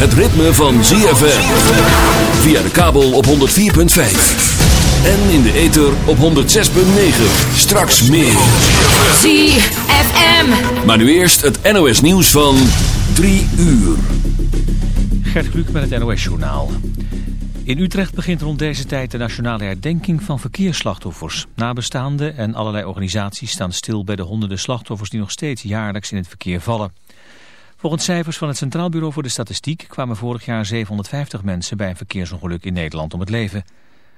het ritme van ZFM. Via de kabel op 104.5. En in de ether op 106.9. Straks meer. ZFM. Maar nu eerst het NOS nieuws van 3 uur. Gert Kluk met het NOS-journaal. In Utrecht begint rond deze tijd de nationale herdenking van verkeersslachtoffers. Nabestaanden en allerlei organisaties staan stil bij de honderden slachtoffers die nog steeds jaarlijks in het verkeer vallen. Volgens cijfers van het Centraal Bureau voor de Statistiek kwamen vorig jaar 750 mensen bij een verkeersongeluk in Nederland om het leven.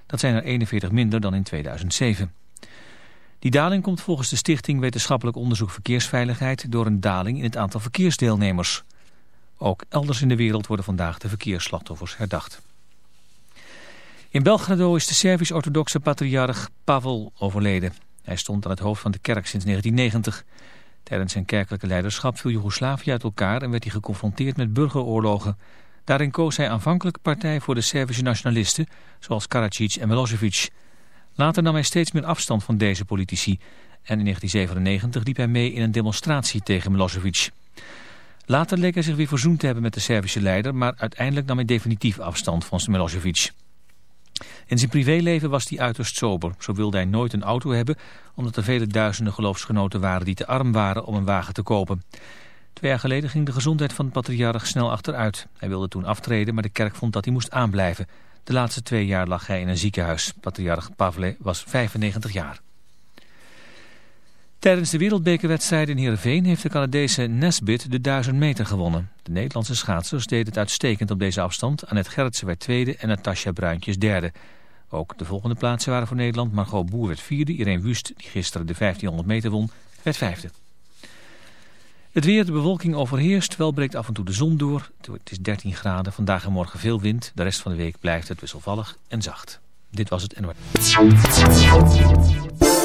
Dat zijn er 41 minder dan in 2007. Die daling komt volgens de Stichting Wetenschappelijk Onderzoek Verkeersveiligheid door een daling in het aantal verkeersdeelnemers. Ook elders in de wereld worden vandaag de verkeersslachtoffers herdacht. In Belgrado is de Servisch-orthodoxe patriarch Pavel overleden. Hij stond aan het hoofd van de kerk sinds 1990. Tijdens zijn kerkelijke leiderschap viel Joegoslavië uit elkaar en werd hij geconfronteerd met burgeroorlogen. Daarin koos hij aanvankelijk partij voor de Servische nationalisten, zoals Karadzic en Milosevic. Later nam hij steeds meer afstand van deze politici en in 1997 liep hij mee in een demonstratie tegen Milosevic. Later leek hij zich weer verzoend te hebben met de Servische leider, maar uiteindelijk nam hij definitief afstand van Milosevic. In zijn privéleven was hij uiterst sober. Zo wilde hij nooit een auto hebben, omdat er vele duizenden geloofsgenoten waren die te arm waren om een wagen te kopen. Twee jaar geleden ging de gezondheid van de patriarch snel achteruit. Hij wilde toen aftreden, maar de kerk vond dat hij moest aanblijven. De laatste twee jaar lag hij in een ziekenhuis. Patriarch Pavle was 95 jaar. Tijdens de wereldbekerwedstrijd in Heerenveen heeft de Canadese Nesbit de 1000 meter gewonnen. De Nederlandse schaatsers deden het uitstekend op deze afstand. Annette Gerritsen werd tweede en Natasja Bruintjes derde. Ook de volgende plaatsen waren voor Nederland. Margot Boer werd vierde. Irene Wust, die gisteren de 1500 meter won, werd vijfde. Het weer, de bewolking overheerst. Wel breekt af en toe de zon door. Het is 13 graden. Vandaag en morgen veel wind. De rest van de week blijft het wisselvallig en zacht. Dit was het NOS.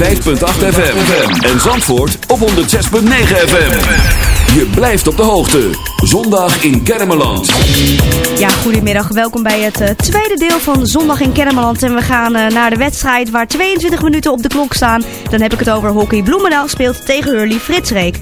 105.8 FM. En Zandvoort op 106.9 FM. Je blijft op de hoogte. Zondag in Kermeland. Ja, goedemiddag. Welkom bij het eh, tweede deel van Zondag in Kennemerland. En we gaan eh, naar de wedstrijd waar 22 minuten op de klok staan. Dan heb ik het over hockey. Bloemendaal speelt tegen Hurley Fritsreek.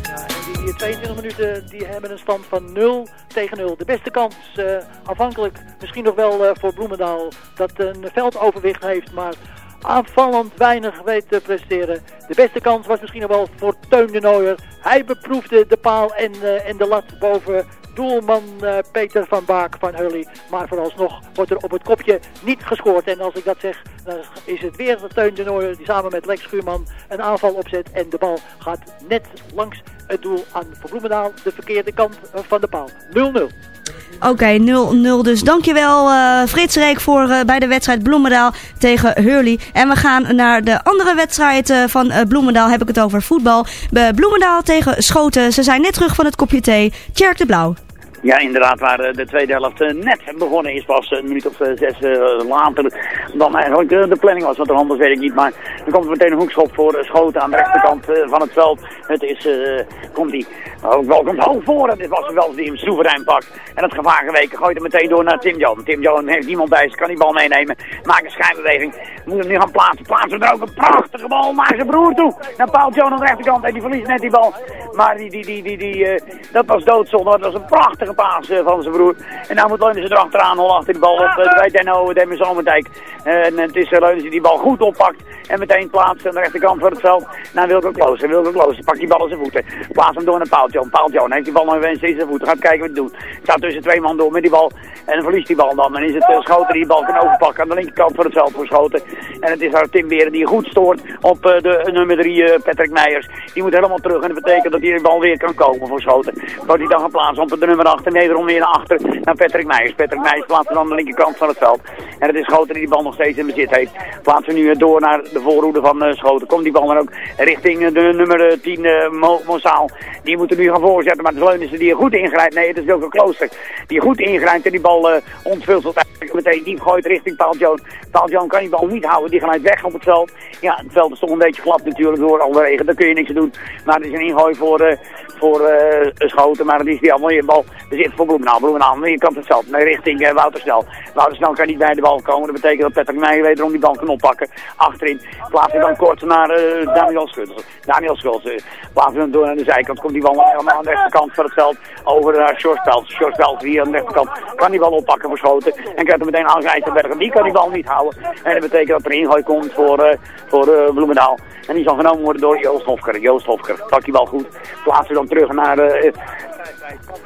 Die 22 minuten die hebben een stand van 0 tegen 0. De beste kans, eh, afhankelijk misschien nog wel eh, voor Bloemendaal, dat een veldoverwicht heeft, maar aanvallend weinig weet te presteren. De beste kans was misschien nog wel voor Teun de Nooier. Hij beproefde de paal en, eh, en de lat boven doelman eh, Peter van Baak van Hurley. Maar vooralsnog wordt er op het kopje niet gescoord. En als ik dat zeg, dan is het weer Teun de Nooier die samen met Lex Schuurman een aanval opzet. En de bal gaat net langs het doel aan voor Bloemendaal, de verkeerde kant van de paal. 0-0. Oké, 0-0 dus. Dankjewel uh, Frits Reek voor uh, bij de wedstrijd Bloemendaal tegen Hurley. En we gaan naar de andere wedstrijd uh, van Bloemendaal. Heb ik het over voetbal. Bloemendaal tegen Schoten. Ze zijn net terug van het kopje thee. Tjerk de Blauw. Ja, inderdaad, waar de tweede helft net begonnen is, pas een minuut of zes later dan eigenlijk de planning was. Want anders weet ik niet, maar dan komt er meteen een hoekschop voor Schoten aan de rechterkant van het veld. Het is, komt die ook wel komt hoog voor en dit was wel die hem soeverein pakt. En het gevaar geweken gooit hem meteen door naar Tim Jones. Tim Jones heeft niemand bij zich, kan die bal meenemen, maakt een schijnbeweging, moet hem nu gaan plaatsen. Plaatsen er ook een prachtige bal naar zijn broer toe. Naar Paul Jones aan de rechterkant en die verliest net die bal. Maar die, die, die, die, die, uh, dat was doodzonde, dat was een prachtige paas uh, van zijn broer. En nou moet Leunissen erachteraan hollen achter die bal op bij Denno, Demme Zomerdijk. en het is Leunissen die bal goed oppakt en meteen plaatst aan de rechterkant van het veld naar Wilco Kloos. Wilco Kloos pakt die bal in zijn voeten, plaatst hem door naar. Paul John heeft die bal nog even in zijn voeten, gaat kijken wat hij doet. Staat tussen twee man door met die bal en dan verliest die bal dan. Dan is het uh, Schoten die die bal kan overpakken aan de linkerkant van het veld voor Schoten. En het is daar Tim Beren die goed stoort op uh, de nummer 3 Patrick Meijers. Die moet helemaal terug en dat betekent dat hij die bal weer kan komen voor Schoten. Wordt hij dan geplaatst op de nummer 8 en wederom weer naar achter naar Patrick Meijers. Patrick Meijers plaatst dan aan de linkerkant van het veld. En het is Schoten die die bal nog steeds in bezit heeft. Plaatsen nu door naar de voorhoede van uh, Schoten. Komt die bal dan ook richting uh, de nummer 10 uh, Mo Mosaal. Die moeten nu gaan voorzetten, maar is Leunissen die er goed ingrijpt. Nee, het is Wilke Klooster die goed ingrijpt en die bal ontvulselt eigenlijk meteen diep gooit richting Paul Joan. Paul Joan kan die bal niet houden, die glijdt weg op het veld. Ja, het veld is toch een beetje glad natuurlijk door al de regen, daar kun je niks aan doen. Maar het is een ingooi voor, uh, voor uh, Schoten, maar dan is die allemaal in bal bezit voor Bloemendaal. De kant het veld, naar richting uh, Wouter Snel. Wouter Snel kan niet bij de bal komen, dat betekent dat Patrick Meijer wederom die bal kan oppakken. Achterin plaatsen dan kort naar Daniel Schultz. Daniel Schultz plaatsen dan door naar de zijkant, komt die bal helemaal aan de rechterkant van het veld over naar Sjorspeld. Sjorspeld hier aan de rechterkant kan die bal oppakken voor Schoten en hem meteen Rijsselberg. Die kan die bal niet houden en dat betekent dat er een ingooi komt voor, uh, voor uh, Bloemendaal. En die zal genomen worden door Joost Hofker. Joost Hofker pakt die bal goed. Plaatsen dan terug naar uh,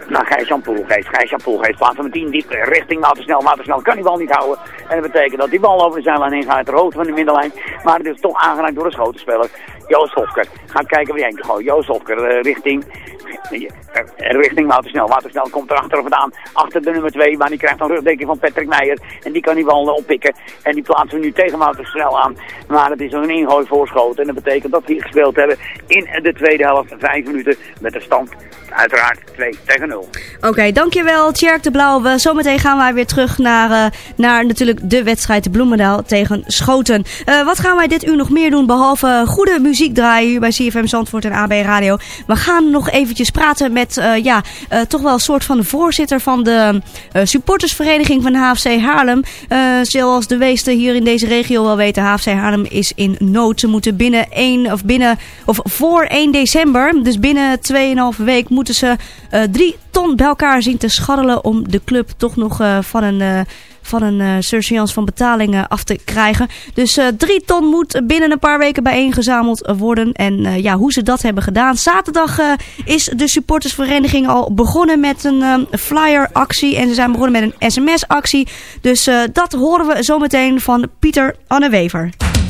naar Gijs-Jan Poelgeest. Gijs-Jan Poelgeest plaatst hem 10 diep richting Watersnel. Watersnel kan die bal niet houden. En dat betekent dat die bal over de zijlijn heen gaat hoogte van de middenlijn. Maar het is toch aangeraakt door de schotenspeler. Joost Hofker. Gaat kijken wie heen kan gooien. Joost Hofker eh, richting, eh, richting Watersnel. Watersnel komt erachter vandaan. Achter de nummer 2. Maar die krijgt een rugdekking van Patrick Meijer. En die kan die bal eh, oppikken. En die plaatsen we nu tegen Watersnel aan. Maar het is een ingooi voorschoten. En dat betekent dat we hier gespeeld hebben in de tweede helft. Vijf minuten met de stand uiteraard 2 tegen 0. Oké, dankjewel Tjerk de Blauw. Zometeen gaan wij weer terug naar, eh, naar natuurlijk de wedstrijd Bloemendaal tegen Schoten. Eh, wat gaan wij dit uur nog meer doen behalve goede muziek draaien hier bij CFM Zandvoort en AB Radio. We gaan nog eventjes praten met eh, ja, toch wel een soort van de voorzitter van de supportersvereniging van HFC Haarlem. Zoals de meesten hier in deze regio wel weten, HFC Haarlem is in nood. Ze moeten binnen 1 of binnen of voor 1 december, dus binnen 2,5 week, moeten ze eh 3 ton bij elkaar zien te scharrelen om de club toch nog eh, van een, eh, van een eh surseance van betalingen af te krijgen. Dus eh 3 ton moet binnen een paar weken bijeengezameld worden. En ja, hoe ze dat hebben gedaan. Zaterdag is de supportersvereniging al begonnen met een eh, flyeractie. En ze zijn begonnen met een sms-actie. Dus eh, dat horen we zometeen van Pieter Annewever. Be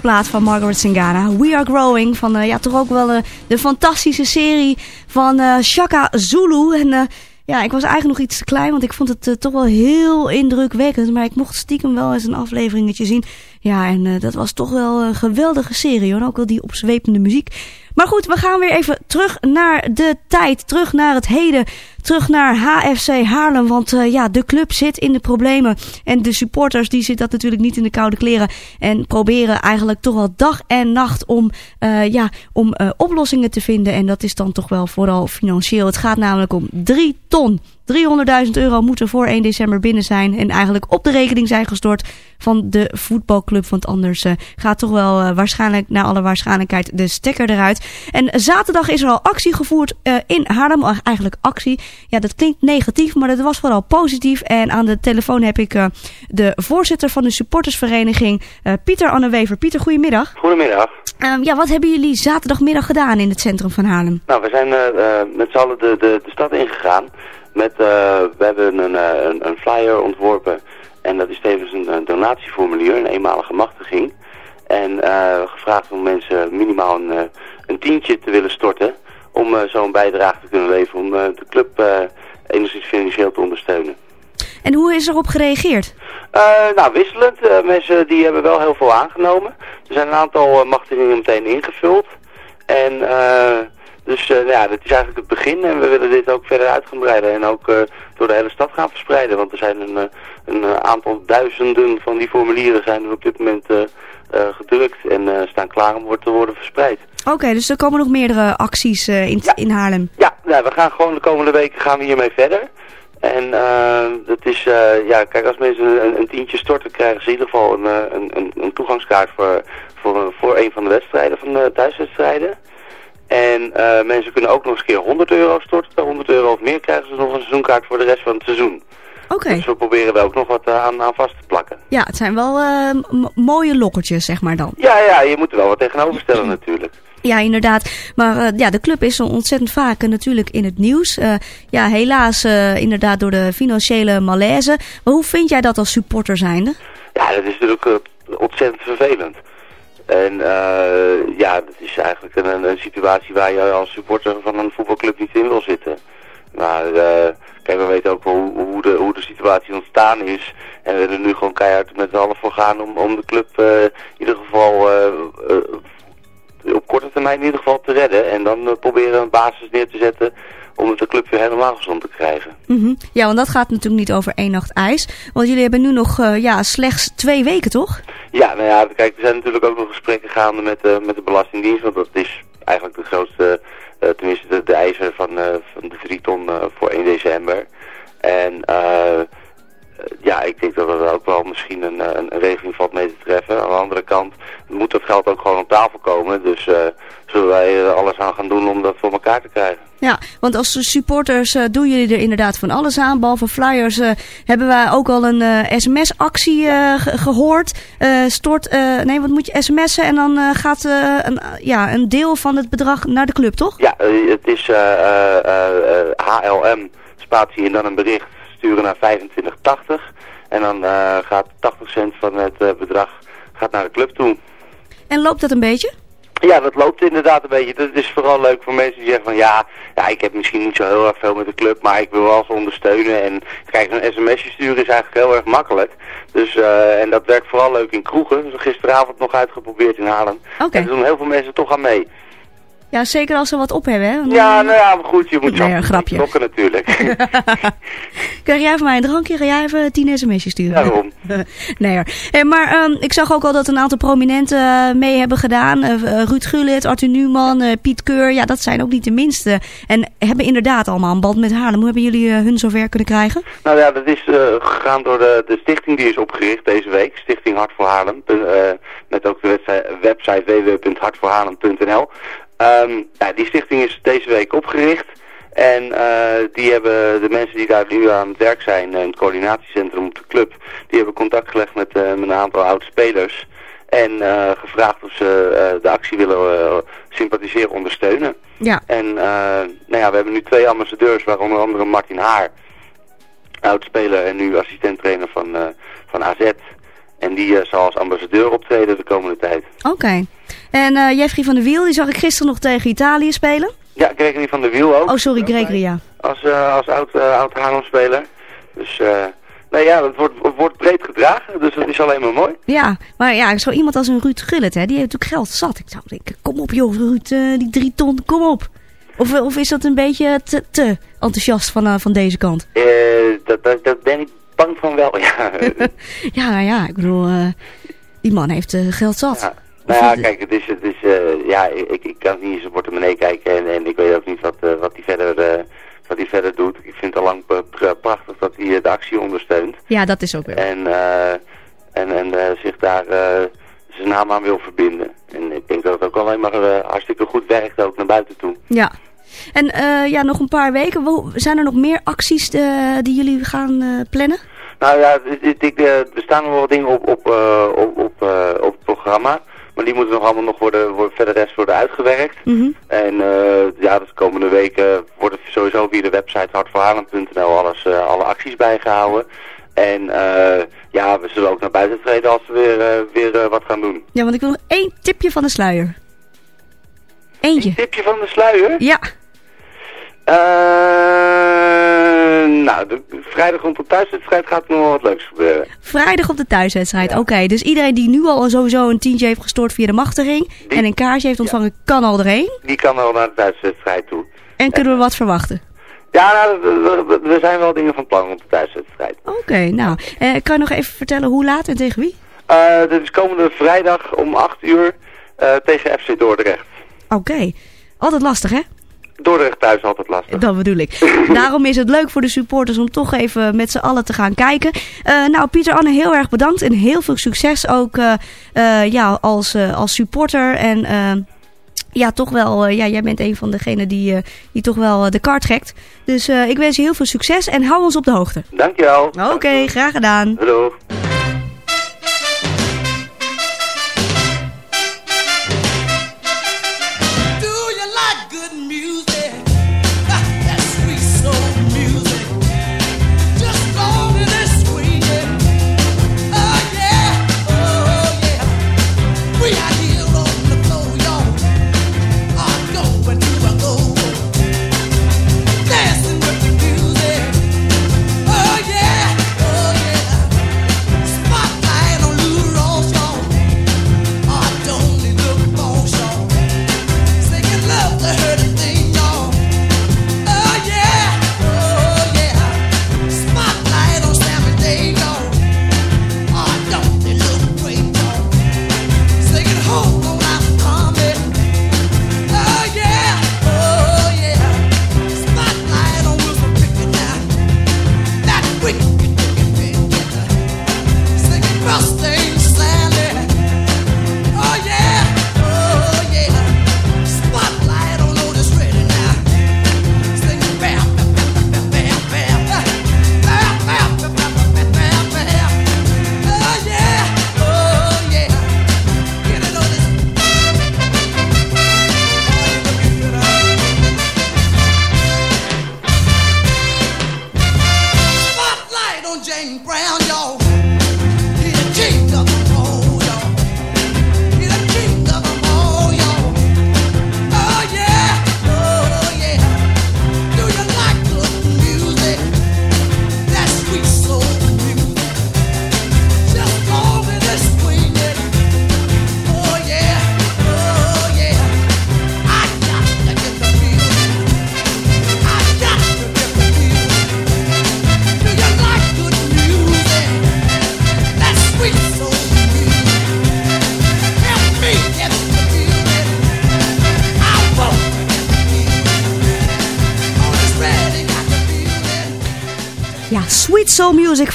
plaat van Margaret Singana. We Are Growing. Van ja, toch ook wel de fantastische serie van Shaka Zulu. En ja, ik was eigenlijk nog iets te klein, want ik vond het toch wel heel indrukwekkend. Maar ik mocht stiekem wel eens een afleveringetje zien. Ja, en dat was toch wel een geweldige serie. Hoor. Ook wel die opzwepende muziek. Maar goed, we gaan weer even terug naar de tijd. Terug naar het heden. Terug naar HFC Haarlem. Want uh, ja, de club zit in de problemen. En de supporters die zitten dat natuurlijk niet in de koude kleren. En proberen eigenlijk toch al dag en nacht om, uh, ja, om oplossingen te vinden. En dat is dan toch wel vooral financieel. Het gaat namelijk om 3 ton. 300.000 euro moeten voor 1 december binnen zijn. En eigenlijk op de rekening zijn gestort van de voetbalclub. Want anders uh, gaat toch wel uh, waarschijnlijk, naar alle waarschijnlijkheid, de stekker eruit. En zaterdag is er al actie gevoerd uh, in Haarlem. Eigenlijk actie. Ja, dat klinkt negatief, maar dat was vooral positief. En aan de telefoon heb ik de voorzitter van de supportersvereniging, Pieter Annewever. Pieter, goedemiddag. Goedemiddag. Um, ja, wat hebben jullie zaterdagmiddag gedaan in het centrum van Haarlem? Nou, we zijn met z'n allen de, de, de stad ingegaan. Met, we hebben een, een, een flyer ontworpen en dat is tevens een, een donatieformulier, een eenmalige machtiging. En uh, gevraagd om mensen minimaal een, uh, een tientje te willen storten om uh, zo'n bijdrage te kunnen leveren om de club enigszins financieel te ondersteunen. En hoe is erop gereageerd? nou, wisselend. mensen die hebben wel heel veel aangenomen. Er zijn een aantal machtigingen meteen ingevuld. En dus uh, ja, dat is eigenlijk het begin en we willen dit ook verder uit gaan breiden en ook uh, door de hele stad gaan verspreiden. Want er zijn een, een aantal duizenden van die formulieren zijn er op dit moment gedrukt en staan klaar om te worden verspreid. Oké, okay, dus er komen nog meerdere acties in, ja. in Haarlem? Ja, nou, we gaan gewoon de komende weken gaan we hiermee verder. En dat is, ja, kijk, als mensen een, een, tientje storten, krijgen ze in ieder geval een, een, een, een toegangskaart voor, voor, voor een van de wedstrijden, van de thuiswedstrijden. En uh, mensen kunnen ook nog eens een keer 100 euro storten. 100 euro of meer krijgen ze nog een seizoenkaart voor de rest van het seizoen. Oké. Okay. Dus we proberen we ook nog wat uh, aan, aan vast te plakken. Ja, het zijn wel uh, mooie lokkertjes, zeg maar dan. Ja, ja, je moet er wel wat tegenover stellen natuurlijk. Ja, inderdaad. Maar ja, de club is zo ontzettend vaak natuurlijk in het nieuws. ja, helaas inderdaad door de financiële malaise. Maar hoe vind jij dat als supporter zijnde? Ja, dat is natuurlijk ontzettend vervelend. En uh, ja, dat is eigenlijk een, een, situatie waar je als supporter van een voetbalclub niet in wil zitten. Maar uh, kijk, we weten ook wel hoe, hoe, de, hoe de situatie ontstaan is. En we willen nu gewoon keihard met z'n allen voor gaan om, om de club uh, in ieder geval op korte termijn in ieder geval te redden. En dan proberen een basis neer te zetten om de club weer helemaal gezond te krijgen. Mm -hmm. Ja, want dat gaat natuurlijk niet over één nacht ijs. Want jullie hebben nu nog uh, ja, slechts twee weken, toch? Ja, nou ja, kijk, er zijn natuurlijk ook nog gesprekken gaande met, uh, met de Belastingdienst. Want dat is eigenlijk de grootste, uh, tenminste de, de eisen van, van de 3 ton voor 1 december. En ja, ik denk dat er ook wel misschien een, een, een, regeling valt mee te treffen. Aan de andere kant moet dat geld ook gewoon op tafel komen. Dus zullen wij er alles aan gaan doen om dat voor elkaar te krijgen. Ja, want als supporters uh, doen jullie er inderdaad van alles aan. Behalve flyers uh, hebben wij ook al een sms-actie ge gehoord. stort, nee, wat moet je sms'en en dan gaat een, ja, een deel van het bedrag naar de club, toch? Ja, het is HLM, spatie en dan een bericht sturen naar 2580. En dan gaat 80 cent van het bedrag gaat naar de club toe. En loopt dat een beetje? Ja, dat loopt inderdaad een beetje. Dat is vooral leuk voor mensen die zeggen van ja, ja, ik heb misschien niet zo heel erg veel met de club, maar ik wil wel eens ondersteunen. En kijk, zo'n sms'je sturen is eigenlijk heel erg makkelijk. Dus, uh, en dat werkt vooral leuk in kroegen. Dus gisteravond nog uitgeprobeerd in Haarlem. Okay. En er doen heel veel mensen toch aan mee. Ja, zeker als ze wat op hebben, hè? Ja, nou ja, maar goed, je moet nee, een grapje. klokken natuurlijk. Krijg jij van mij een drankje, ga jij even tien sms'jes sturen. Daarom. nee hoor. Hey, maar um, ik zag ook al dat een aantal prominenten uh, mee hebben gedaan. Uh, Ruud Gullit, Arthur Newman, uh, Piet Keur. Ja, dat zijn ook niet de minste. En hebben inderdaad allemaal een band met Haarlem. Hoe hebben jullie hun zover kunnen krijgen? Nou ja, dat is gegaan door de, de stichting die is opgericht deze week. Stichting Hart voor Haarlem. met ook de website www.hartvoorhaarlem.nl. Um, ja, die stichting is deze week opgericht. En uh, die hebben de mensen die daar nu aan het werk zijn, in het coördinatiecentrum op de club, die hebben contact gelegd met, uh, met een aantal oude spelers. En uh, gevraagd of ze de actie willen sympathiseren, ondersteunen. Ja. En nou ja, we hebben nu twee ambassadeurs, waaronder andere Martin Haar, oud speler en nu assistent trainer van, van AZ. En die eh, zal als ambassadeur optreden de komende tijd. Oké. En Jeffrey van der Wiel, die zag ik gisteren nog tegen Italië spelen. Ja, Gregory van der Wiel ook. Oh, sorry, Gregory, ja. Als, eh, als oud, uh, oud Haarlem-speler. Dus, eh nou ja, het wordt, het wordt breed gedragen, dus dat is alleen maar mooi. Ja, maar ja, zo iemand als een Ruud Gullit, hè, die heeft natuurlijk geld zat. Ik zou denken, kom op joh, Ruud, die drie ton, kom op. Of, of is dat een beetje te, te enthousiast van, van deze kant? Eh dat, dat, dat ben ik bang van wel, ja. Ja, ja, ik bedoel, eh, die man heeft geld zat. Ja. Nou ja, kijk, het is, het is eh, ja, ik, ik kan niet in zijn portemonnee kijken en, en ik weet ook niet wat, eh, wat hij verder, eh, wat hij verder doet. Ik vind het al lang prachtig dat hij de actie ondersteunt Ja, dat is ook wel. en, eh, en, en zich daar zijn naam aan wil verbinden. En ik denk dat het ook alleen maar hartstikke goed werkt ook naar buiten toe. Ja. En ja, nog een paar weken. Zijn er nog meer acties die jullie gaan plannen? Nou ja, ik, er staan nog wel dingen op, op, op, op, op het programma. Maar die moeten nog allemaal nog worden, worden verder rest worden uitgewerkt. Mhm. En eh, ja, de komende weken wordt het sowieso via de website hartverhalen.nl alles, eh, alle acties bijgehouden. En eh, ja, we zullen ook naar buiten treden als we weer, weer wat gaan doen. Ja, want ik wil nog één tipje van de sluier. Eentje. Tipje van de sluier? Ja. Eh, nou, de, vrijdag rond de thuiswedstrijd gaat er nog wel wat leuks gebeuren. Vrijdag op de thuiswedstrijd. Oké, dus iedereen die nu al sowieso een tientje heeft gestort via de machtiging en een kaartje heeft ontvangen, kan al erheen. Die kan al naar de thuiswedstrijd toe. En kunnen we wat verwachten? Ja, nou, we zijn wel dingen van plan op de thuiswedstrijd. Oké, nou, eh, kan je nog even vertellen hoe laat en tegen wie? Eh dit is komende vrijdag om 8 uur eh, tegen FC Dordrecht. Oké, altijd lastig hè? Dordrecht thuis altijd lastig. Dat bedoel ik. Daarom is het leuk voor de supporters om toch even met z'n allen te gaan kijken. Eh, nou, Pieter Anne, heel erg bedankt en heel veel succes ook eh, eh, ja, als, als supporter. En ja, toch wel, ja, jij bent een van degenen die, die toch wel de kaart trekt. Dus ik wens je heel veel succes en hou ons op de hoogte. Dankjewel. Oké, graag gedaan. Hallo.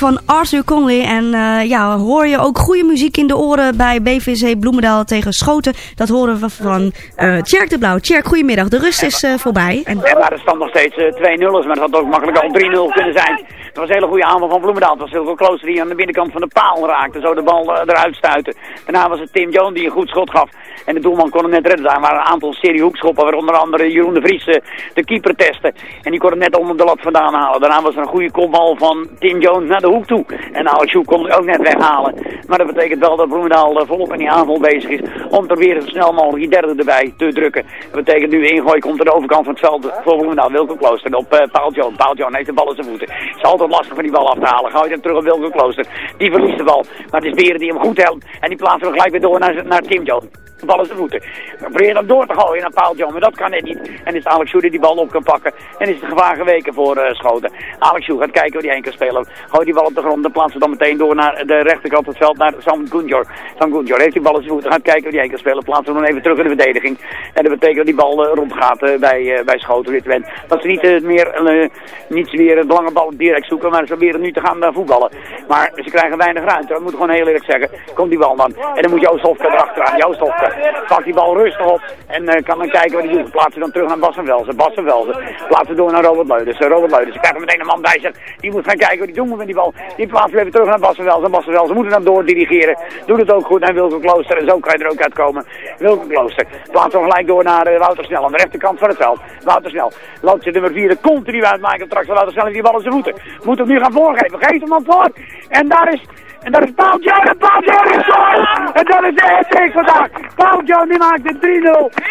Van Arthur Conley. En eh, ja, hoor je ook goede muziek in de oren bij BVC Bloemendaal tegen Schoten. Dat horen we van eh Tjerk de Blauw. Tjerk, goedemiddag. De rust is eh, voorbij. En... En waar de stand nog steeds eh, 2-0 is, maar dat had ook makkelijk al 3-0 kunnen zijn. Dat was een hele goede aanval van Bloemendaal. Het was Silko Klooster die aan de binnenkant van de paal raakte. Zo de bal eh, eruit stuitte. Daarna was het Tim Jones die een goed schot gaf. En de doelman kon hem net redden. Daar waren een aantal serie hoekschoppen. Waar onder andere Jeroen de Vries eh, de keeper testte. En die kon hem net onder de lat vandaan halen. Daarna was er een goede kopbal van Tim Jones naar de hoek toe. En Alex kon het ook net weghalen. Maar dat betekent wel dat Bloemendaal eh, volop in die aanval bezig is. Om er weer zo snel mogelijk die derde erbij te drukken. Dat betekent nu ingooi komt aan de overkant van het veld voor Bloemendaal. Wilco Klooster op uh, Paul Jones. Paul Jones heeft de bal in zijn voeten. Het altijd lastig van die bal af te halen. Gooit hem terug op Wilco Klooster. Die verliest de bal. Maar het is Beren die hem goed helpt. En die plaatst hem gelijk weer door naar, naar Tim Jones. De bal in zijn voeten. Probeer dan door te gooien naar Paul Jones. Maar dat kan net niet. En is Alex Joe die die bal op kan pakken. En is het gevaar geweken voor uh, Schoten. Alex Joe gaat kijken waar hij heen kan spelen. Gooit die bal op de grond. Dan plaatsen dan meteen door naar de rechterkant van het veld. Naar Sam Gunjor. Sam Gunjor heeft die bal in zijn voeten. Gaat kijken waar hij heen kan spelen. Plaatsen hem dan even terug in de verdediging. En dat betekent dat die bal uh, rondgaat uh, bij, bij Schoten. Dat ze niet meer, niet meer de lange bal direct. Maar ze proberen nu te gaan voetballen. Maar ze krijgen weinig ruimte. Dat moet gewoon heel eerlijk zeggen. Komt die bal dan. En dan moet Joost Hofke erachteraan. Joost Hofke pakt die bal rustig op. En uh, kan dan kijken wat hij doet. Plaatsen dan terug naar Bas van Velzen. Bas van Velzen. Plaatsen door naar Robert Leuders. Uh, Robert Leuders. Krijgen meteen een man bij zich. Die moet gaan kijken wat hij doen met die bal. Die plaatsen even terug naar Bas van Velzen. Bas van Velzen moet er dan door dirigeren. Doet het ook goed naar Wilco Klooster. En zo kan je er ook uitkomen. Wilco Klooster. Plaatsen dan gelijk door naar uh, Wouter Snel. Aan de rechterkant van het veld. Wouter Snel. Loopt nummer 4 continu uitmaken. Straks Wouter Snel die bal in zijn voeten. Moet hem nu gaan voorgeven. Geef hem dan voor. En daar is... En dat is Paul. En Paul is door. En dat is de hat vandaag. Paul Jones die maakt het 3-0.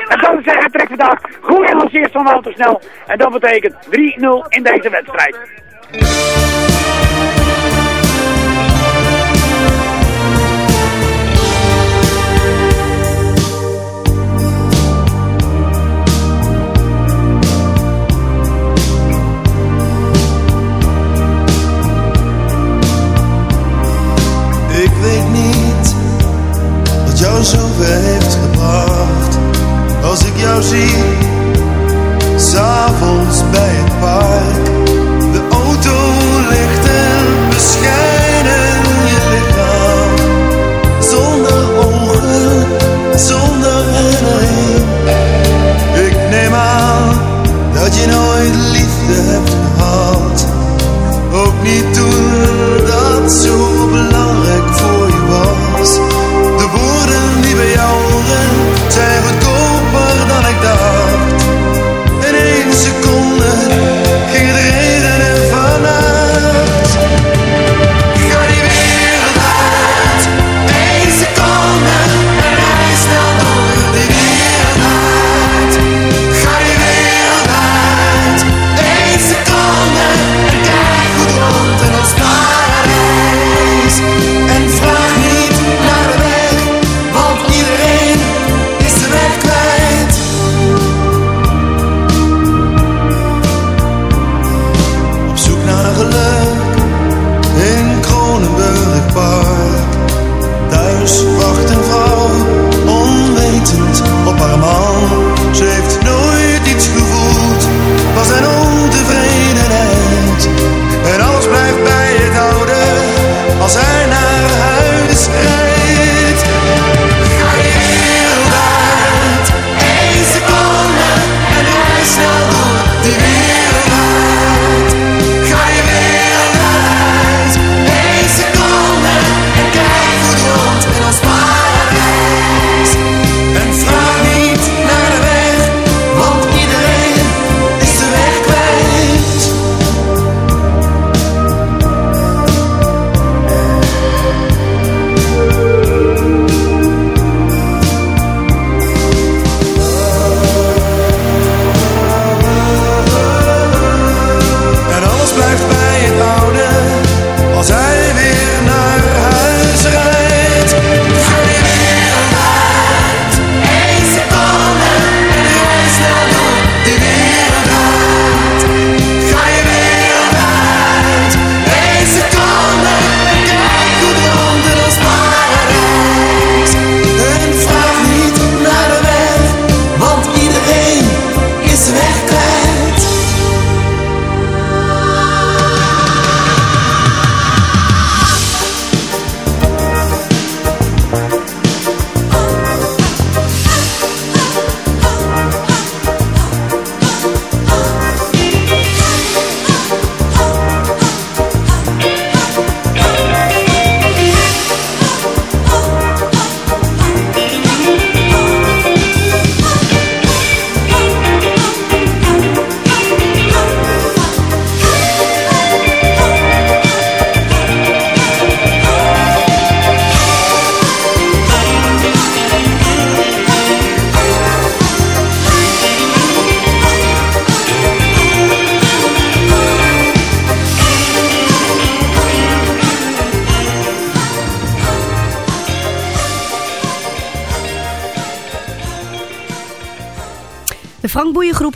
En dat is de hat vandaag. Goed gelanceerd van Wouter Snel. En dat betekent 3-0 in deze wedstrijd. Zover heeft gebracht. Als ik jou zie, s'avonds bij het park. De auto ligt en beschijnen je lichaam. Zonder ogen, zonder herinnering. Ik neem aan dat je nooit liefde hebt gehad. Ook niet toen dat zo belangrijk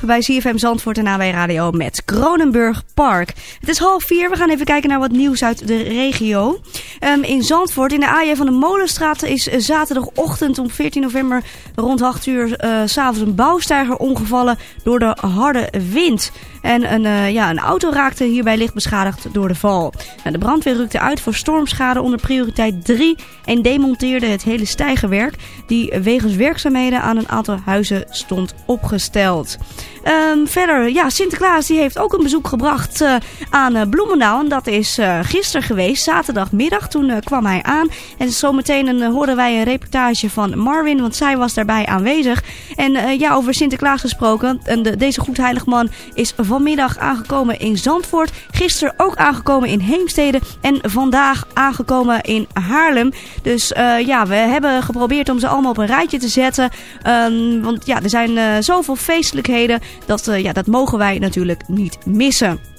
bij CFM Zandvoort en AB Radio met Kronenburg Park. Het is half vier. We gaan even kijken naar wat nieuws uit de regio. Um, in Zandvoort, in de AJ van de Molenstraat, is zaterdagochtend om 14 november rond 8 uur uh, s'avonds een bouwsteiger omgevallen door de harde wind. En een, uh, ja, een auto raakte hierbij licht beschadigd door de val. Nou, de brandweer rukte uit voor stormschade onder prioriteit 3 en demonteerde het hele stijgerwerk die wegens werkzaamheden aan een aantal huizen stond opgesteld. Um, verder, ja, Sinterklaas die heeft ook een bezoek gebracht uh, aan Bloemendaal. En dat is uh, gisteren geweest, zaterdagmiddag. Toen kwam hij aan. En zometeen hoorden wij een reportage van Marvin, want zij was daarbij aanwezig. En ja, over Sinterklaas gesproken. En de, deze goedheilig man is vanmiddag aangekomen in Zandvoort. Gisteren ook aangekomen in Heemstede. En vandaag aangekomen in Haarlem. Dus ja, we hebben geprobeerd om ze allemaal op een rijtje te zetten. Um, want ja, er zijn zoveel feestelijkheden. Dat, uh, ja, dat mogen wij natuurlijk niet missen.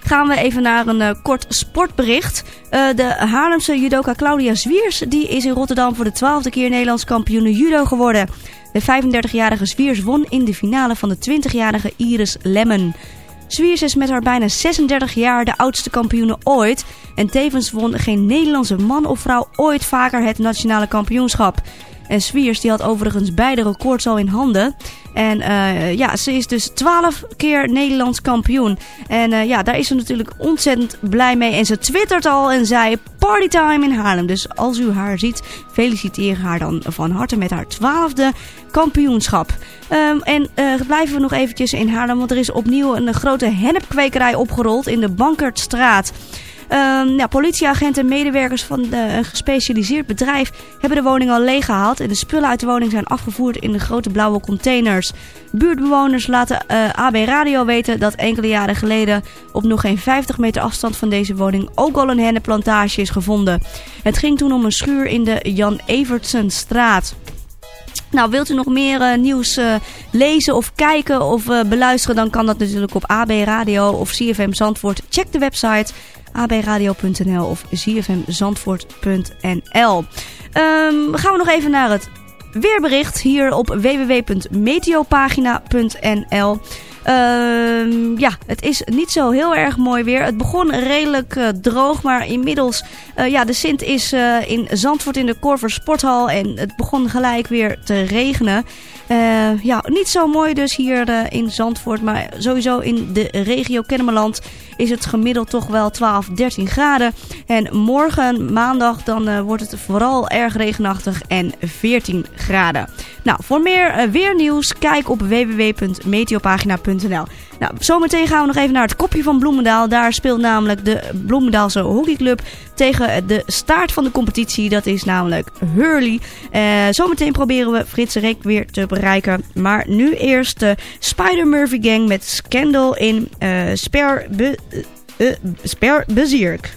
Gaan we even naar een uh, kort sportbericht. Uh, de Haarlemse judoka Claudia Zwiers die is in Rotterdam voor de twaalfde keer Nederlands kampioen judo geworden. De 35-jarige Zwiers won in de finale van de 20-jarige Iris Lemmen. Zwiers is met haar bijna 36 jaar de oudste kampioene ooit. En tevens won geen Nederlandse man of vrouw ooit vaker het nationale kampioenschap. En Swiers die had overigens beide records al in handen. En uh, ja, ze is dus 12 keer Nederlands kampioen. En uh, ja, daar is ze natuurlijk ontzettend blij mee. En ze twittert al en zei partytime in Haarlem. Dus als u haar ziet, feliciteer haar dan van harte met haar twaalfde kampioenschap. Um, en uh, blijven we nog eventjes in Haarlem, want er is opnieuw een grote hennepkwekerij opgerold in de Bankertstraat. Ja, politieagenten en medewerkers van de, een gespecialiseerd bedrijf hebben de woning al leeggehaald. En de spullen uit de woning zijn afgevoerd in de grote blauwe containers. Buurtbewoners laten uh, AB Radio weten dat enkele jaren geleden op nog geen 50 meter afstand van deze woning ook al een hennenplantage is gevonden. Het ging toen om een schuur in de Jan Evertsenstraat. Nou, wilt u nog meer uh, nieuws uh, lezen of kijken of uh, beluisteren, dan kan dat natuurlijk op AB Radio of CFM Zandvoort. Check de website abradio.nl of zfmzandvoort.nl. Um, gaan we nog even naar het weerbericht hier op www.meteopagina.nl. Uh, ja, het is niet zo heel erg mooi weer. Het begon redelijk uh, droog, maar inmiddels... Uh, ja, de Sint is uh, in Zandvoort in de Korver Sporthal en het begon gelijk weer te regenen. ja, niet zo mooi dus hier in Zandvoort, maar sowieso in de regio Kennemerland is het gemiddeld toch wel 12, 13 graden. En morgen, maandag, dan wordt het vooral erg regenachtig en 14 graden. Nou, voor meer weernieuws, kijk op www.meteopagina.nl. Nou, zometeen gaan we nog even naar het kopje van Bloemendaal. Daar speelt namelijk de Bloemendaalse hockeyclub tegen de staart van de competitie. Dat is namelijk Hurley. Uh, zometeen proberen we Frits Rek weer te bereiken. Maar nu eerst de Spider Murphy Gang met Scandal in uh, Sper, Bezierk.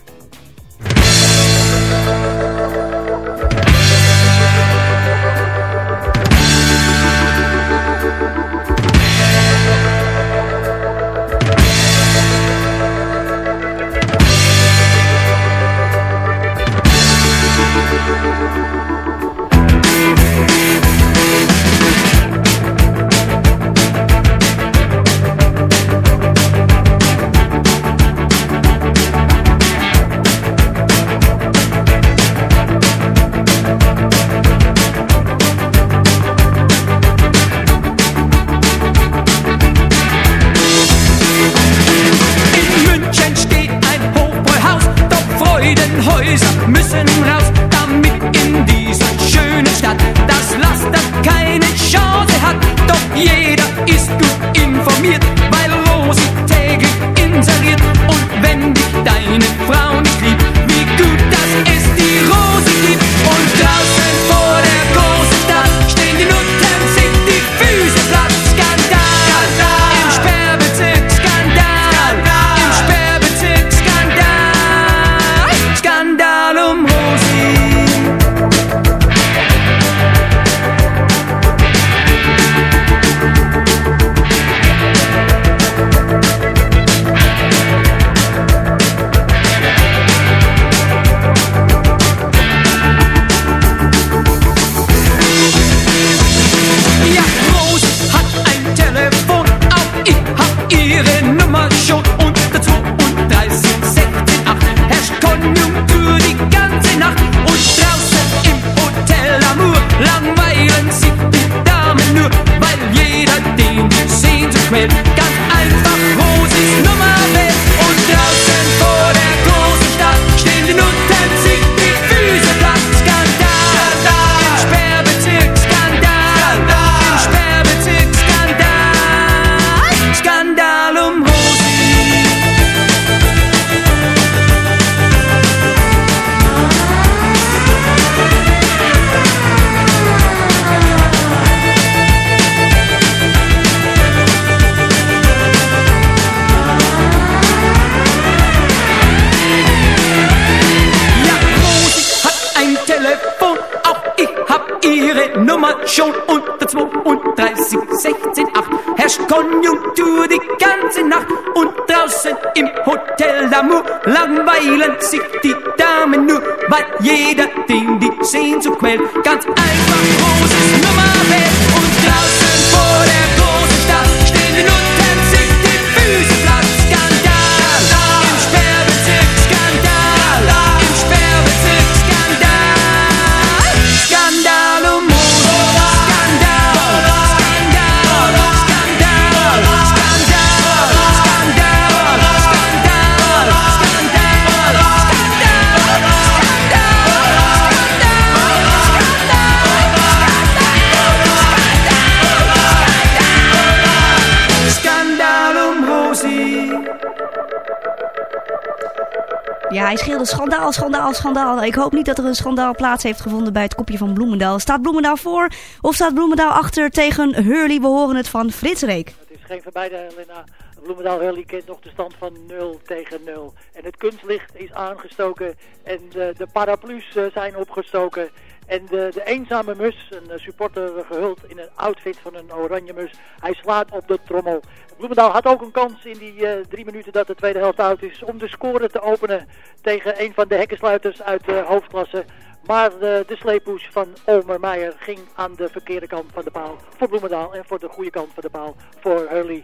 Schandaal, schandaal, schandaal. Ik hoop niet dat er een schandaal plaats heeft gevonden bij het kopje van Bloemendaal. Staat Bloemendaal voor of staat Bloemendaal achter tegen Hurley? We horen het van Frits Reek. Het is geen van beide, Lena. Bloemendaal Hurley kent nog de stand van 0 tegen 0. En het kunstlicht is aangestoken en de, de paraplu's eh, zijn opgestoken. En de, de eenzame mus, een eh, supporter gehuld in een outfit van een oranje mus, hij slaat op de trommel. Bloemendaal had ook een kans in die eh, drie minuten dat de tweede helft oud is om de score te openen tegen een van de hekkensluiters uit de hoofdklasse. Maar de, de sleepoes van Olmer Meijer ging aan de verkeerde kant van de paal voor Bloemendaal en voor de goede kant van de paal voor Hurley.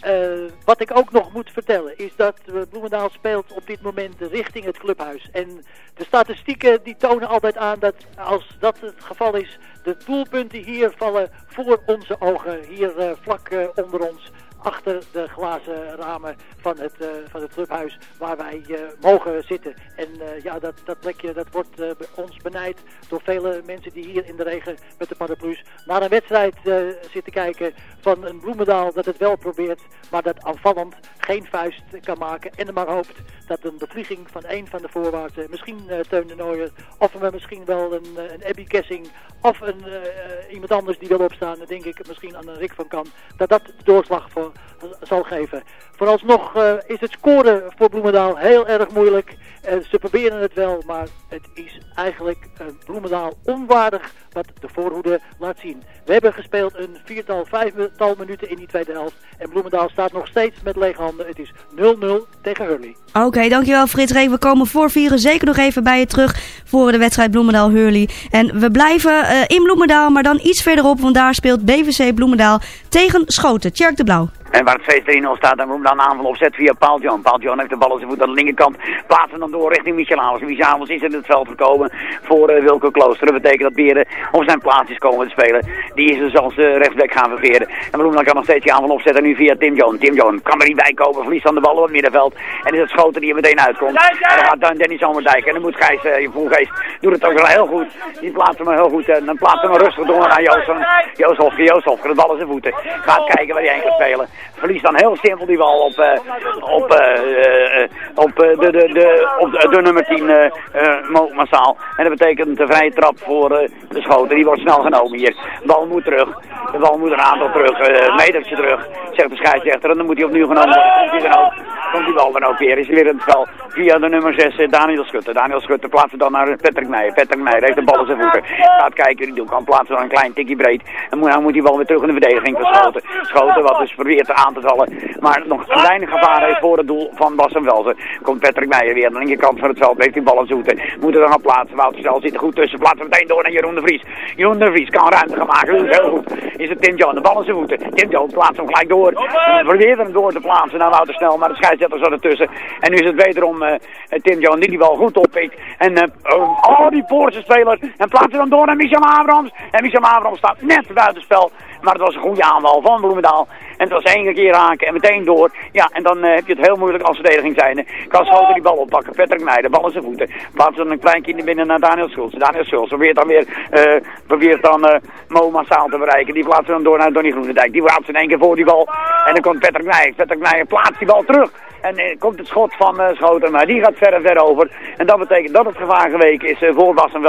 Eh, wat ik ook nog moet vertellen is dat eh, Bloemendaal speelt op dit moment richting het clubhuis. En de statistieken die tonen altijd aan dat als dat het geval is, de doelpunten hier vallen voor onze ogen. Hier eh, vlak eh, onder ons, achter de glazen ramen van het, eh, van het clubhuis waar wij eh, mogen zitten. En eh, ja, dat, dat plekje dat wordt ons benijd door vele mensen die hier in de regen met de paraplu's naar een wedstrijd zitten kijken van een Bloemendaal dat het wel probeert, maar dat aanvallend geen vuist kan maken en maar hoopt dat een bevlieging van een van de voorwaarten, misschien Teun de of misschien wel een, een Abby Kessing, of een, iemand anders die wil opstaan, denk ik misschien aan een Rick van Kan, dat dat de doorslag voor, zal geven. Vooralsnog eh, is het scoren voor Bloemendaal heel erg moeilijk. Eh, ze proberen het wel, maar het is eigenlijk eh, Bloemendaal onwaardig wat de voorhoede laat zien. We hebben gespeeld een viertal, vijftal minuten in die tweede helft. En Bloemendaal staat nog steeds met lege handen. Het is 0-0 tegen Hurley. Oké, dankjewel Frits Reek. We komen voor vieren zeker nog even bij je terug voor de wedstrijd Bloemendaal-Hurley. En we blijven in Bloemendaal, maar dan iets verderop, want daar speelt BVC Bloemendaal tegen Schoten. Tjerk de Blauw. En waar het feest 3-0 staat, dan moet dan een aanval opzet via Paul John. Paul John heeft de bal op zijn voet aan de linkerkant. Plaatsen dan door richting Michel Havels. Michel Havels is in het veld gekomen voor uh, Wilco Klooster. Dat betekent dat Beren op zijn plaatsjes komen te spelen. Die is dus als uh, rechtsback gaan ververen. En Bloemendaal kan nog steeds die aanval opzetten nu via Tim John. Tim John kan er niet bij komen, verliest aan de bal op het middenveld. En is het schoten die er meteen uitkomt. En dan gaat dan Dennis Zomerdijk. En dan moet Gijs, uh, je Volgeest, doet het ook wel heel goed. Die plaatst hem heel goed. En dan plaatst hem rustig door naar Joost, Joost Hofke. Joost Hofke, de bal in zijn voeten. Gaat kijken waar hij heen gaat spelen. Verliest dan heel simpel die bal op, uh, op, uh, op, de, de, de, op de, nummer 10 uh, Massaal. En dat betekent een vrije trap voor de schoten. Die wordt snel genomen hier. De bal moet terug. De bal moet een aantal terug. Uh, terug. Zegt de scheidsrechter. En dan moet hij opnieuw genomen worden. Komt die, bal dan ook weer. Is weer in het spel. Via de nummer 6 Daniel Schutter. Daniel Schutter plaatst dan naar Patrick Meijer. Patrick Meijer heeft de bal in zijn voeten. Gaat kijken. Die doet kan plaatsen dan een klein tikje breed. En dan moet die bal weer terug in de verdediging verschoten. Schoten wat dus probeert aan te vallen. Maar nog weinig gevaar heeft voor het doel van Bas en Velzen. Komt Patrick Meijer weer aan de linkerkant van het veld. Heeft die bal aan zoeten. Moet er dan op plaatsen. Wouter Stel zit er goed tussen. Plaatsen meteen door naar Jeroen de Vries. Jeroen de Vries kan ruimte gaan maken. Is heel goed. Is het Tim John. De bal aan zijn voeten. Tim John plaatst hem gelijk door. Probeert hem door te plaatsen naar Wouter Snel. Maar de scheidsrechter zat ertussen. En nu is het wederom uh, Tim John die die bal goed oppikt. En uh, die Poortse speler. En plaatst hem door naar Michel Abrams. En Michel Abrams staat net buiten spel. Maar het was een goede aanval van Bloemendaal. En het was één keer raken en meteen door. Ja, en dan uh, heb je het heel moeilijk als verdediging zijn. Kan Schoten die bal oppakken. Patrick Meijer, de bal in zijn voeten. Plaatst dan een klein kind binnen naar Daniel Schulz. Daniel Schulz probeert dan weer uh, probeert dan uh, Mo Massaal te bereiken. Die plaatst dan door naar Donny Groenendijk. Die plaatst in één keer voor die bal. En dan komt Patrick Meijer. Patrick Meijer plaatst die bal terug. En uh, komt het schot van uh, maar die gaat ver en ver over. En dat betekent dat het gevaar geweken is voor Bas en.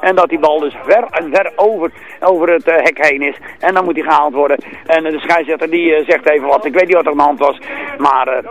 En dat die bal dus ver en ver over, over het hek heen is. En dan moet hij gehaald worden. En de scheidsrechter die uh, zegt even wat. Ik weet niet wat er aan de hand was. Maar... Uh,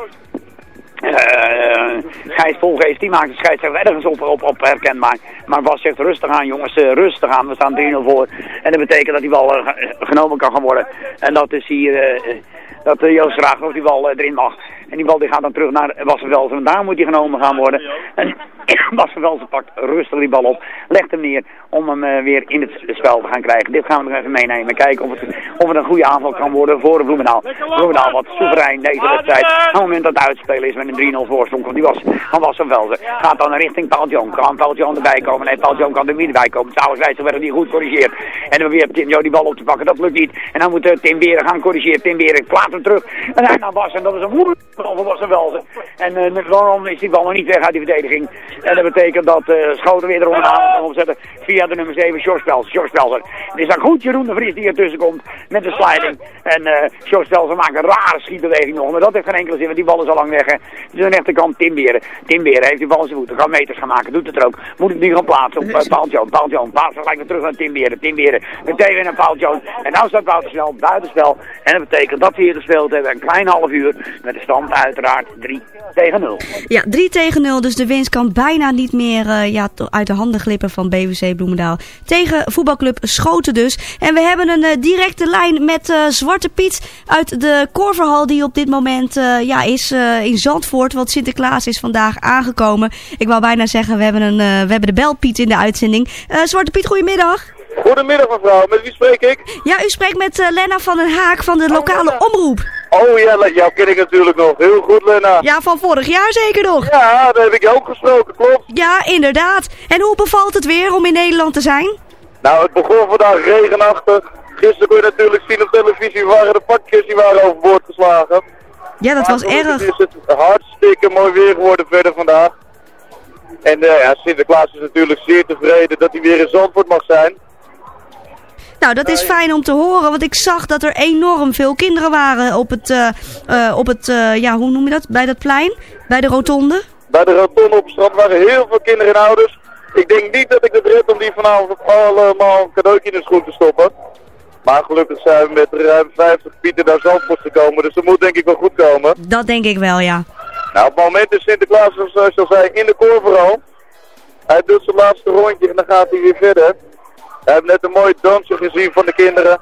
eh Gijs die maakt de scheidsrechter ergens op, op, op herkenbaar. Maar Bas zegt rustig aan jongens, eh, rustig aan. We staan 3-0 voor. En dat betekent dat die bal eh, ge- genomen kan gaan worden. En dat is hier, eh, eh, dat Joost vraagt of die bal eh, erin mag. En die bal die gaat dan terug naar Wassenvelsen. En daar moet die genomen gaan worden. En Wassenvelsen pakt rustig die bal op. Legt hem neer om hem eh, weer in het spel te gaan krijgen. Dit gaan we nog even meenemen. Kijken of het, of het een goede aanval kan worden voor Bloemendaal. Bloemendaal wat soeverein deze wedstrijd. Op het moment dat het uitspelen is met een 3-0 voorsprong. Want die was van Wassenvelsen. Gaat dan richting Paul. Kan Paul erbij komen? Nee, Paul kan er niet erbij komen. Trouwens, Wijzer werd die goed corrigeert. En dan weer Tim Jo die bal op te pakken. Dat lukt niet. En dan moet eh, Tim Beren gaan corrigeren. Tim Beren plaatst hem terug. En hij naar Wassen. Dat is een moeilijke bal van Wassenvelsen. En eh, waarom is die bal nog niet weg uit die verdediging? En dat betekent dat eh Schoten weer eronder aan opzetten. Via de nummer 7, George Pelser. George. Het is dan goed Jeroen de Vries die ertussen komt met de sliding. En eh George maakt een rare schietbeweging nog. Maar dat heeft geen enkele zin, want die bal is al lang weg. Hè. Dus aan de rechterkant Tim Beren. Tim Beren heeft die bal in zijn voeten. Kan meters gaan maken. Doet het er ook. Moet ik nu gaan plaatsen op uh, Paul Jones. Paul Jones. Paas gelijk weer terug naar Tim Beren. Tim Beren. Meteen weer naar Paul Jones. En nou staat Wouter snel buitenspel. En dat betekent dat we hier gespeeld hebben. Een klein half uur. Met de stand uiteraard 3 tegen 0. Ja, 3 tegen 0. Dus de winst kan bijna niet meer eh, ja, uit de handen glippen van BVC Bloemendaal. Tegen voetbalclub Schoten dus. En we hebben een eh, directe lijn met eh, Zwarte Piet uit de Korverhal. Die op dit moment ja, is in Zandvoort. Want Sinterklaas is vandaag aangekomen. Ik wou bijna zeggen, we hebben, een, we hebben de belpiet in de uitzending. Zwarte Piet, goedemiddag. Goedemiddag mevrouw, met wie spreek ik? Ja, u spreekt met Lena van den Haak van de lokale omroep. Oh ja, jou ken ik natuurlijk nog. Heel goed Lena. Ja, van vorig jaar zeker nog. Ja, daar heb ik jou ook gesproken, klopt. Ja, inderdaad. En hoe bevalt het weer om in Nederland te zijn? Nou, het begon vandaag regenachtig. Gisteren kon je natuurlijk zien op televisie waren de pakjes die waren overboord geslagen. Ja, dat Maar was erg. is het hartstikke mooi weer geworden verder vandaag. En eh, ja, Sinterklaas is natuurlijk zeer tevreden dat hij weer in Zandvoort mag zijn. Nou, dat is fijn om te horen, want ik zag dat er enorm veel kinderen waren op het, eh, eh, op het eh, ja, hoe noem je dat, bij dat plein, bij de rotonde. Bij de rotonde op het strand waren heel veel kinderen en ouders. Ik denk niet dat ik het red om die vanavond allemaal een cadeautje in de schoen te stoppen. Maar gelukkig zijn we met ruim 50 pieten naar Zandvoort gekomen, dus dat moet denk ik wel goed komen. Dat denk ik wel, ja. Nou, op het moment is Sinterklaas, zoals je al zei, in de Korverhal. Hij doet zijn laatste rondje en dan gaat hij weer verder. We hebben net een mooi dansje gezien van de kinderen.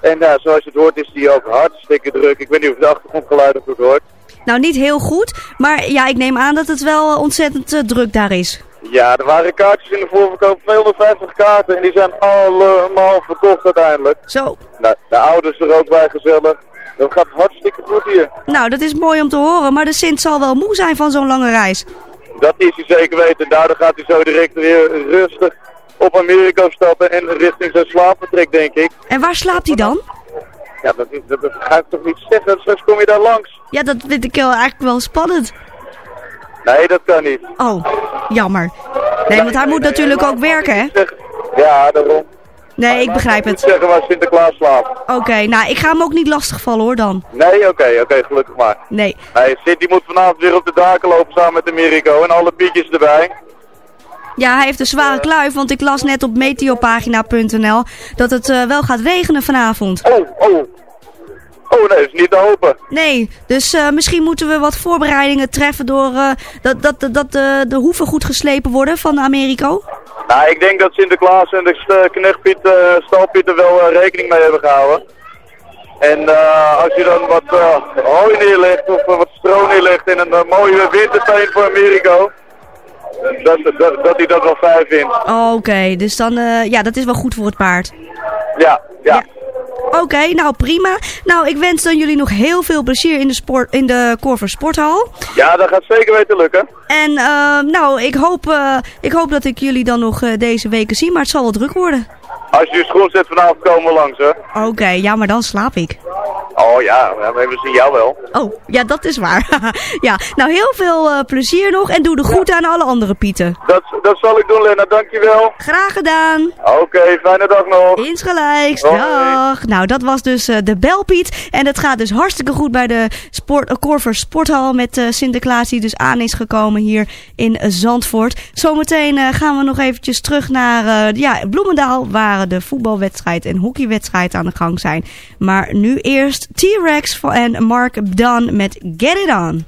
En ja, zoals je het hoort is die ook hartstikke druk. Ik weet niet of je de achtergrondgeluiden goed hoort. Nou, niet heel goed, maar ja, ik neem aan dat het wel ontzettend eh, druk daar is. Ja, er waren kaartjes in de voorverkoop, 250 kaarten en die zijn allemaal verkocht uiteindelijk. Zo. Nou, de ouders er ook bij gezellig. Dat gaat hartstikke goed hier. Nou, dat is mooi om te horen, maar de Sint zal wel moe zijn van zo'n lange reis. Dat is hij zeker weten. Daardoor gaat hij zo direct weer rustig op Amerika stappen en richting zijn slaapvertrek, denk ik. En waar slaapt hij dan? Ja, dat, dat, dat ga ik toch niet zeggen. Straks kom je daar langs. Ja, dat vind ik wel, eigenlijk wel spannend. Nee, dat kan niet. Oh, jammer. Nee, want hij moet natuurlijk ook werken, hè? Ja, daarom. Nee, ik begrijp Ik moet het. zeggen waar Sinterklaas slaapt. Oké, nou, ik ga hem ook niet lastigvallen hoor dan. Nee, oké, oké, gelukkig maar. Nee. Hey, Sid die moet vanavond weer op de daken lopen samen met Americo en alle pietjes erbij. Ja, hij heeft een zware kluif, want ik las net op meteopagina.nl dat het eh, wel gaat regenen vanavond. Oh, oh. Oh nee, is niet te hopen. Nee, dus eh, misschien moeten we wat voorbereidingen treffen door eh, dat, dat, dat, eh, de hoeven goed geslepen worden van Americo. Nou, ik denk dat Sinterklaas en de knechtpiet, eh stalpiet er wel eh, rekening mee hebben gehouden. En eh, als je dan wat eh, hooi neerlegt of eh, wat stro neerlegt en een eh, mooie wintersteen voor Americo, dat, dat, dat hij dat wel fijn vindt. Oké, dus dan, eh, ja, dat is wel goed voor het paard. Ja, ja. Oké, nou prima. Nou, ik wens dan jullie nog heel veel plezier in de, sport, in de Corver Sporthal. Ja, dat gaat zeker weten lukken. En eh, nou, ik hoop, eh, ik hoop dat ik jullie dan nog deze weken zie, maar het zal wel druk worden. Als je je schoen zet vanavond komen we langs, hè. Oké, ja, maar dan slaap ik. Oh ja, we zien jou wel. Oh, ja, dat is waar. ja, nou heel veel eh, plezier nog en doe de groet aan alle andere Pieten. Dat, dat zal ik doen, Lena. Dankjewel. Graag gedaan. Oké, fijne dag nog. Insgelijks, Hoi. dag. Nou, dat was dus eh, de Belpiet. En het gaat dus hartstikke goed bij de sport, uh, Corver Sporthal met eh, Sinterklaas die dus aan is gekomen hier in eh, Zandvoort. Zometeen eh, gaan we nog eventjes terug naar eh, ja, Bloemendaal waar de voetbalwedstrijd en hockeywedstrijd aan de gang zijn. Maar nu eerst T-Rex en Mark Dunn met Get It On.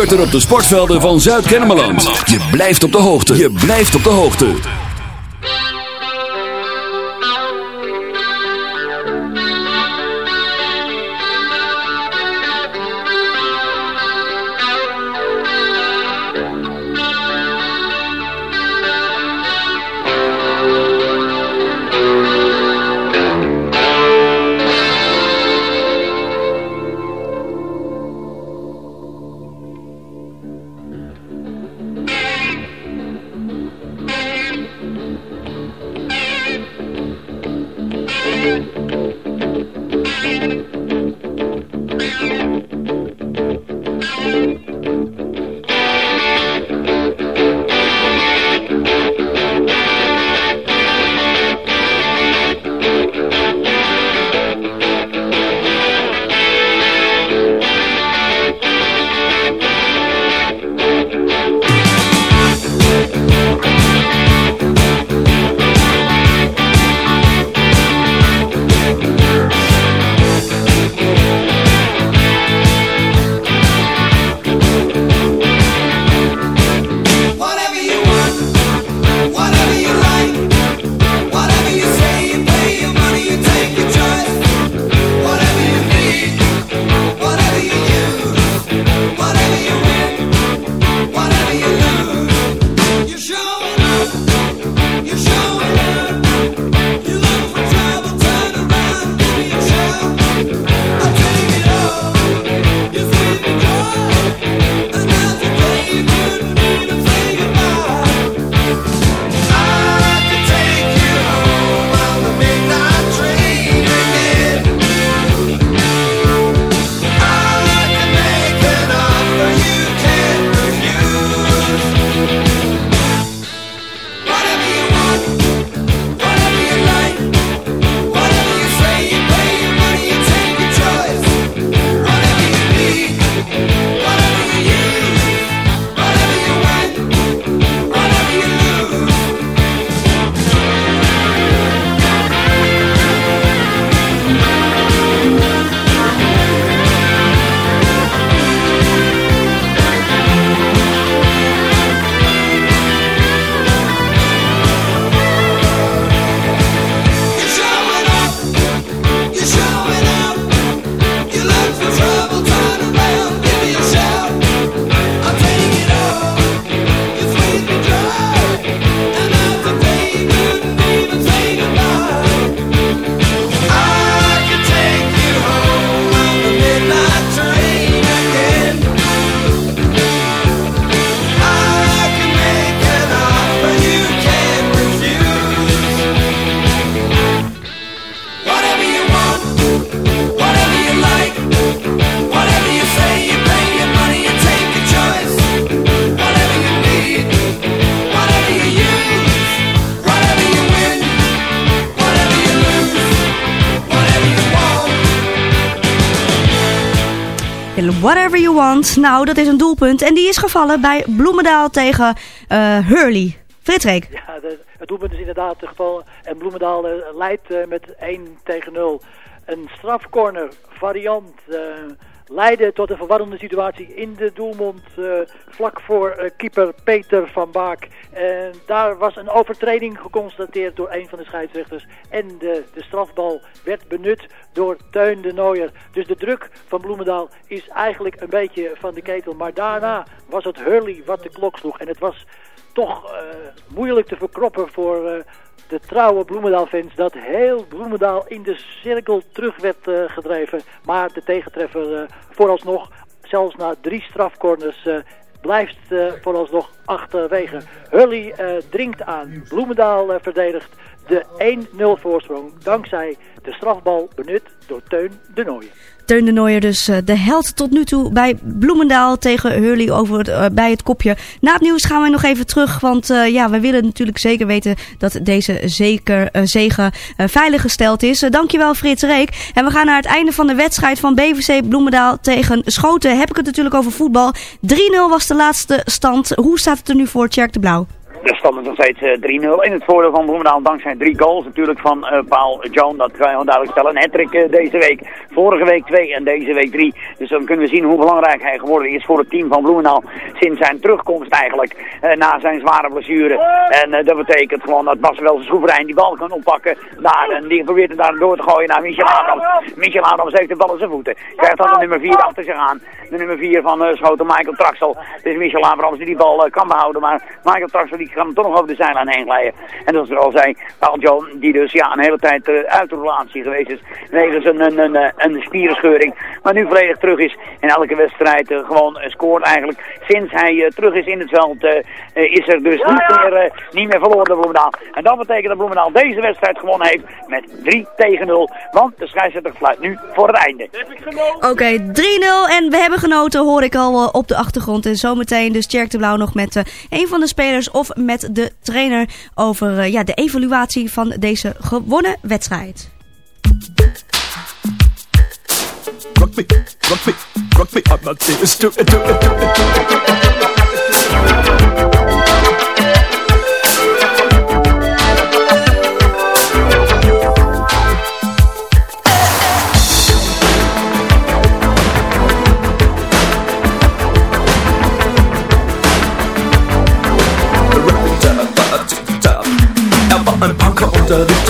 gebeurt er op de sportvelden van Zuid-Kennemerland? Je blijft op de hoogte. Je blijft op de hoogte. Want. Nou, dat is een doelpunt. En die is gevallen bij Bloemendaal tegen eh Hurley. Fritsreek. Ja, het doelpunt is inderdaad het geval. En Bloemendaal eh, leidt eh, met 1 tegen 0. Een strafcorner variant leidde tot een verwarrende situatie in de doelmond. eh, vlak voor eh, keeper Peter van Baak. En daar was een overtreding geconstateerd door een van de scheidsrechters. En de, de strafbal werd benut door Teun de Nooier. Dus de druk van Bloemendaal is eigenlijk een beetje van de ketel. Maar daarna was het Hurley wat de klok sloeg. En het was toch eh, moeilijk te verkroppen voor de trouwe Bloemendaal-fans dat heel Bloemendaal in de cirkel terug werd eh, gedreven. Maar de tegentreffer eh, vooralsnog, zelfs na drie strafcorners, eh, blijft vooralsnog achterwege. Hurley eh, dringt aan. Bloemendaal verdedigt de 1-0 voorsprong dankzij de strafbal benut door Teun de Nooijen. Teun de Nooier dus eh, de held tot nu toe bij Bloemendaal tegen Hurley over het, eh, bij het kopje. Na het nieuws gaan we nog even terug, want eh, ja, we willen natuurlijk zeker weten dat deze zeker, eh, zegen eh, veilig gesteld is. Dankjewel Frits Reek. En we gaan naar het einde van de wedstrijd van BVC Bloemendaal tegen Schoten. Heb ik het natuurlijk over voetbal. 3-0 was de laatste stand. Hoe staat het er nu voor Tjerk de Blauw? De stand is nog steeds eh, 3-0 in het voordeel van Bloemendaal. Dankzij drie goals natuurlijk van eh, Paul John. Dat kan je gewoon duidelijk stellen. Een hat deze week. Vorige week twee en deze week drie. Dus dan kunnen we zien hoe belangrijk hij geworden is voor het team van Bloemendaal. Sinds zijn terugkomst eigenlijk. eh, na zijn zware blessure. En eh, dat betekent gewoon dat Bas wel soeverein die bal kan oppakken. Daar, en die probeert hem daar door te gooien naar Michel Adams. Michel Adams heeft de bal in zijn voeten. Krijgt dan de nummer 4 achter zich aan. De nummer 4 van eh, Schoten, Michael Traxel. Het is Michel Abrams die die bal eh, kan behouden. Maar Michael Traxel die kan hem toch nog over de zijlijn heen glijden. En zoals we al zei, Paul John die dus ja, een hele tijd eh, uit de relatie geweest is. Wegens een, een, een, eh, een spierenscheuring. Maar nu volledig terug is in elke wedstrijd eh, gewoon scoort eigenlijk. Sinds hij eh, terug is in het veld is er dus niet meer, niet meer verloren door Bloemendaal. En dat betekent dat Bloemendaal deze wedstrijd gewonnen heeft met 3 tegen 0. Want de scheidsrechter fluit nu voor het einde. Oké, 3-0 en we hebben genoten, hoor ik al op de achtergrond. En zometeen dus Tjerk de Blauw nog met eh, een van de spelers of met de trainer over eh, ja, de evaluatie van deze gewonnen wedstrijd.